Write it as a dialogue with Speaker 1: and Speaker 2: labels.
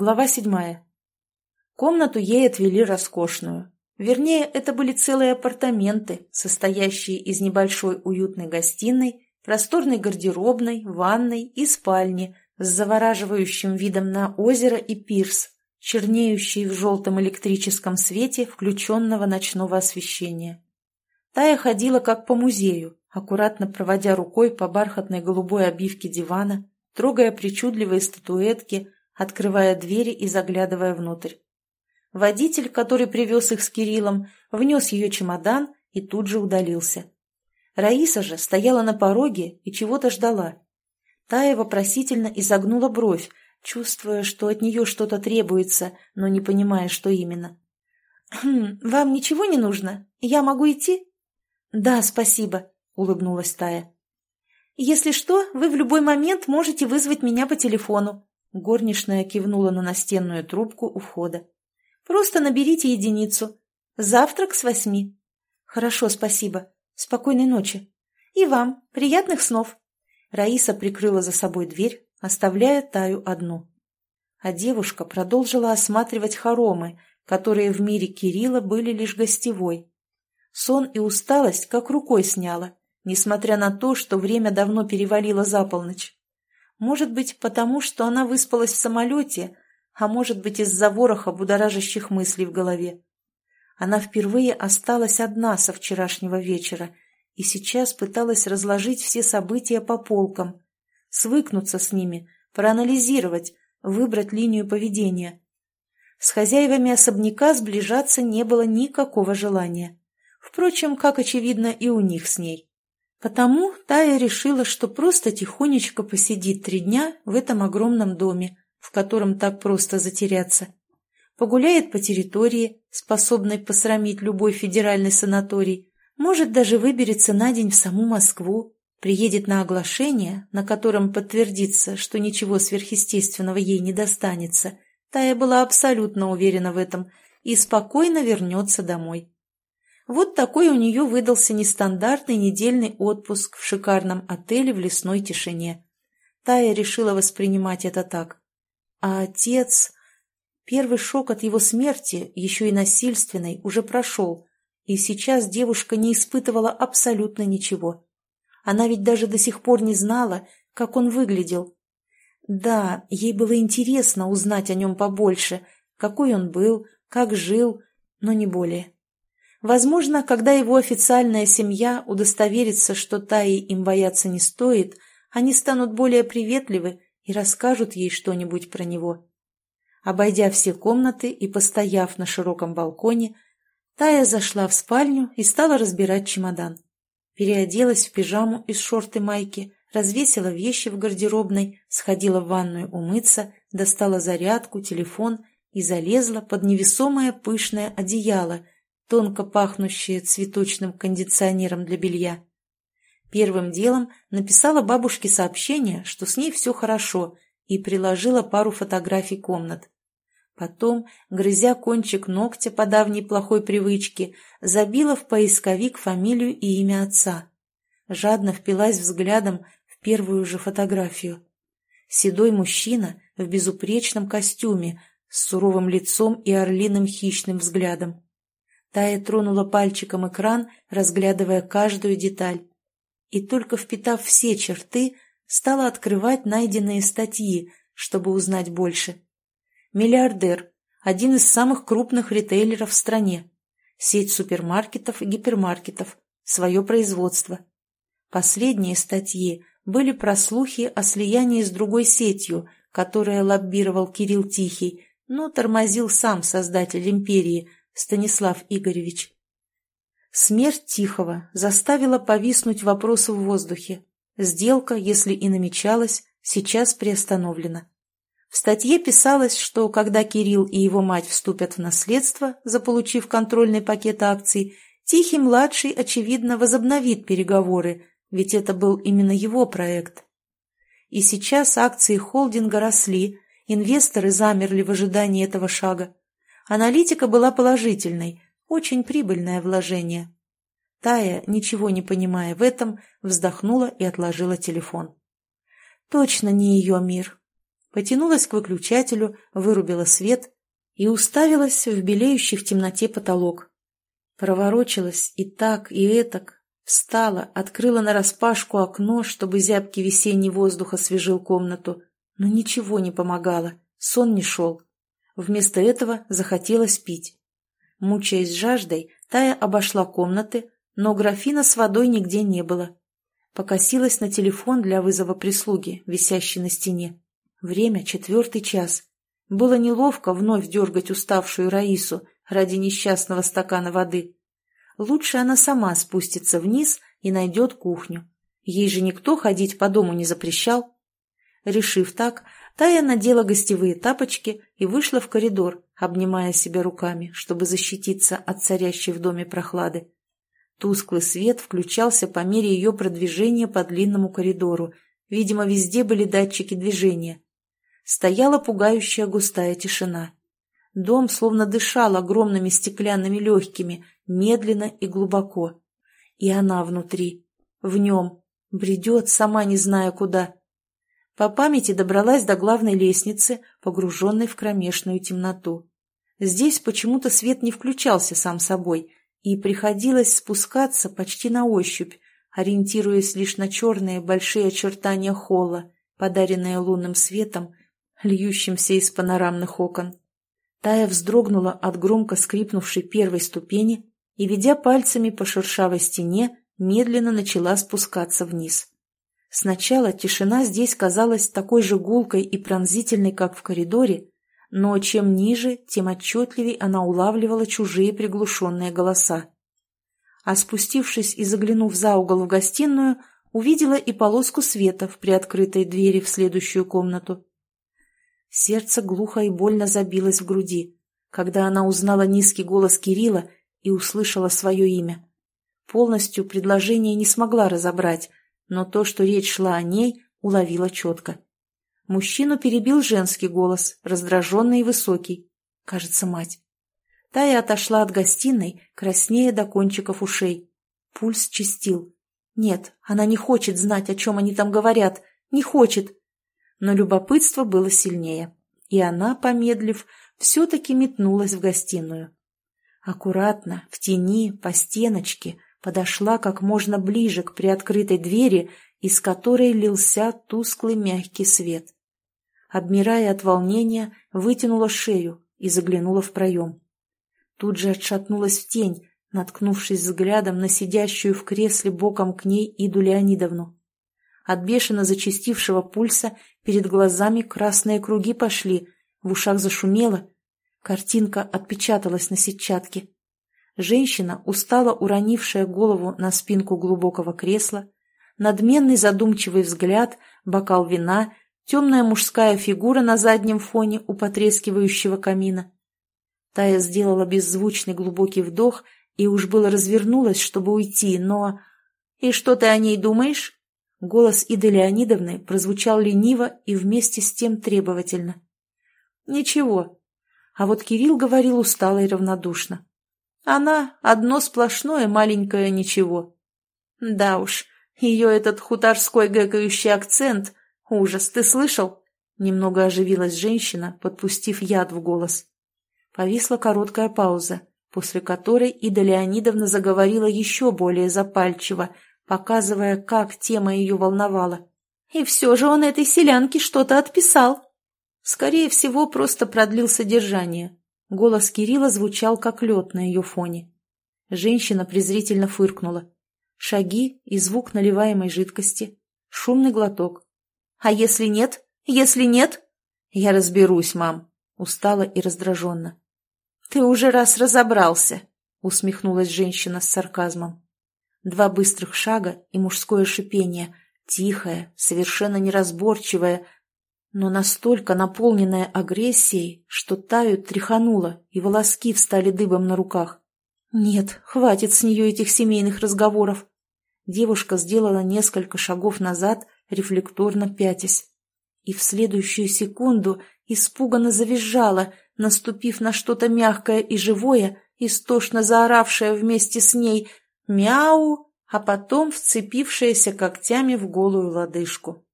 Speaker 1: Глава седьмая. Комнату ей отвели роскошную. Вернее, это были целые апартаменты, состоящие из небольшой уютной гостиной, просторной гардеробной, ванной и спальни с завораживающим видом на озеро и пирс, чернеющий в желтом электрическом свете включенного ночного освещения. Тая ходила как по музею, аккуратно проводя рукой по бархатной голубой обивке дивана, трогая причудливые статуэтки, открывая двери и заглядывая внутрь. Водитель, который привез их с Кириллом, внес ее чемодан и тут же удалился. Раиса же стояла на пороге и чего-то ждала. Тая вопросительно изогнула бровь, чувствуя, что от нее что-то требуется, но не понимая, что именно. «Хм, «Вам ничего не нужно? Я могу идти?» «Да, спасибо», — улыбнулась Тая. «Если что, вы в любой момент можете вызвать меня по телефону», Горничная кивнула на настенную трубку у входа. «Просто наберите единицу. Завтрак с восьми». «Хорошо, спасибо. Спокойной ночи». «И вам. Приятных снов». Раиса прикрыла за собой дверь, оставляя Таю одну. А девушка продолжила осматривать хоромы, которые в мире Кирилла были лишь гостевой. Сон и усталость как рукой сняла, несмотря на то, что время давно перевалило за полночь. Может быть, потому что она выспалась в самолете, а может быть, из-за вороха будоражащих мыслей в голове. Она впервые осталась одна со вчерашнего вечера и сейчас пыталась разложить все события по полкам, свыкнуться с ними, проанализировать, выбрать линию поведения. С хозяевами особняка сближаться не было никакого желания. Впрочем, как очевидно и у них с ней. Потому Тая решила, что просто тихонечко посидит три дня в этом огромном доме, в котором так просто затеряться. Погуляет по территории, способной посрамить любой федеральный санаторий, может, даже выберется на день в саму Москву, приедет на оглашение, на котором подтвердится, что ничего сверхъестественного ей не достанется. Тая была абсолютно уверена в этом и спокойно вернется домой. Вот такой у нее выдался нестандартный недельный отпуск в шикарном отеле в лесной тишине. Тая решила воспринимать это так. А отец... Первый шок от его смерти, еще и насильственной, уже прошел, и сейчас девушка не испытывала абсолютно ничего. Она ведь даже до сих пор не знала, как он выглядел. Да, ей было интересно узнать о нем побольше, какой он был, как жил, но не более. Возможно, когда его официальная семья удостоверится, что Таи им бояться не стоит, они станут более приветливы и расскажут ей что-нибудь про него. Обойдя все комнаты и постояв на широком балконе, Тая зашла в спальню и стала разбирать чемодан. Переоделась в пижаму из шорты майки, развесила вещи в гардеробной, сходила в ванную умыться, достала зарядку, телефон и залезла под невесомое пышное одеяло – тонко пахнущее цветочным кондиционером для белья. Первым делом написала бабушке сообщение, что с ней все хорошо, и приложила пару фотографий комнат. Потом, грызя кончик ногтя по давней плохой привычке, забила в поисковик фамилию и имя отца. Жадно впилась взглядом в первую же фотографию. Седой мужчина в безупречном костюме, с суровым лицом и орлиным хищным взглядом. Тая тронула пальчиком экран, разглядывая каждую деталь. И только впитав все черты, стала открывать найденные статьи, чтобы узнать больше. Миллиардер – один из самых крупных ритейлеров в стране. Сеть супермаркетов и гипермаркетов. Свое производство. Последние статьи были про слухи о слиянии с другой сетью, которая лоббировал Кирилл Тихий, но тормозил сам создатель империи – Станислав Игоревич. Смерть Тихого заставила повиснуть вопрос в воздухе. Сделка, если и намечалась, сейчас приостановлена. В статье писалось, что когда Кирилл и его мать вступят в наследство, заполучив контрольный пакет акций, Тихий-младший, очевидно, возобновит переговоры, ведь это был именно его проект. И сейчас акции холдинга росли, инвесторы замерли в ожидании этого шага. Аналитика была положительной, очень прибыльное вложение. Тая, ничего не понимая в этом, вздохнула и отложила телефон. Точно не ее мир. потянулась к выключателю, вырубила свет и уставилась в белеющий в темноте потолок. Проворочилась и так, и этак, встала, открыла нараспашку окно, чтобы зябкий весенний воздух освежил комнату, но ничего не помогало, сон не шел. Вместо этого захотелось пить. Мучаясь жаждой, Тая обошла комнаты, но графина с водой нигде не было. Покосилась на телефон для вызова прислуги, висящий на стене. Время четвертый час. Было неловко вновь дергать уставшую Раису ради несчастного стакана воды. Лучше она сама спустится вниз и найдет кухню. Ей же никто ходить по дому не запрещал. Решив так, Тая надела гостевые тапочки и вышла в коридор, обнимая себя руками, чтобы защититься от царящей в доме прохлады. Тусклый свет включался по мере ее продвижения по длинному коридору. Видимо, везде были датчики движения. Стояла пугающая густая тишина. Дом словно дышал огромными стеклянными легкими, медленно и глубоко. И она внутри, в нем, бредет, сама не зная куда. По памяти добралась до главной лестницы, погруженной в кромешную темноту. Здесь почему-то свет не включался сам собой, и приходилось спускаться почти на ощупь, ориентируясь лишь на черные большие очертания холла, подаренные лунным светом, льющимся из панорамных окон. Тая вздрогнула от громко скрипнувшей первой ступени и, ведя пальцами по шершавой стене, медленно начала спускаться вниз. Сначала тишина здесь казалась такой же гулкой и пронзительной, как в коридоре, но чем ниже, тем отчетливей она улавливала чужие приглушенные голоса. А спустившись и заглянув за угол в гостиную, увидела и полоску света в приоткрытой двери в следующую комнату. Сердце глухо и больно забилось в груди, когда она узнала низкий голос Кирилла и услышала свое имя. Полностью предложение не смогла разобрать, но то, что речь шла о ней, уловила четко. Мужчину перебил женский голос, раздраженный и высокий. Кажется, мать. Тая отошла от гостиной, краснея до кончиков ушей. Пульс чистил. Нет, она не хочет знать, о чем они там говорят. Не хочет. Но любопытство было сильнее. И она, помедлив, все-таки метнулась в гостиную. Аккуратно, в тени, по стеночке, подошла как можно ближе к приоткрытой двери, из которой лился тусклый мягкий свет обмирая от волнения, вытянула шею и заглянула в проем. Тут же отшатнулась в тень, наткнувшись взглядом на сидящую в кресле боком к ней Иду Леонидовну. От бешено зачастившего пульса перед глазами красные круги пошли, в ушах зашумело. Картинка отпечаталась на сетчатке. Женщина, устало уронившая голову на спинку глубокого кресла, надменный задумчивый взгляд, бокал вина — темная мужская фигура на заднем фоне у потрескивающего камина. Тая сделала беззвучный глубокий вдох и уж было развернулась, чтобы уйти, но... «И что ты о ней думаешь?» Голос Иды Леонидовны прозвучал лениво и вместе с тем требовательно. «Ничего». А вот Кирилл говорил устало и равнодушно. «Она — одно сплошное маленькое ничего». Да уж, ее этот хуторской гэкающий акцент «Ужас, ты слышал?» Немного оживилась женщина, подпустив яд в голос. Повисла короткая пауза, после которой Ида Леонидовна заговорила еще более запальчиво, показывая, как тема ее волновала. «И все же он этой селянке что-то отписал». Скорее всего, просто продлил содержание. Голос Кирилла звучал, как лед на ее фоне. Женщина презрительно фыркнула. Шаги и звук наливаемой жидкости. Шумный глоток. А если нет? Если нет? Я разберусь, мам. Устала и раздраженно. Ты уже раз разобрался, усмехнулась женщина с сарказмом. Два быстрых шага и мужское шипение, тихое, совершенно неразборчивое, но настолько наполненное агрессией, что Таю тряхануло, и волоски встали дыбом на руках. Нет, хватит с нее этих семейных разговоров. Девушка сделала несколько шагов назад рефлекторно пятясь. И в следующую секунду испуганно завизжала, наступив на что-то мягкое и живое, истошно заоравшее вместе с ней «Мяу!», а потом вцепившаяся когтями в голую лодыжку.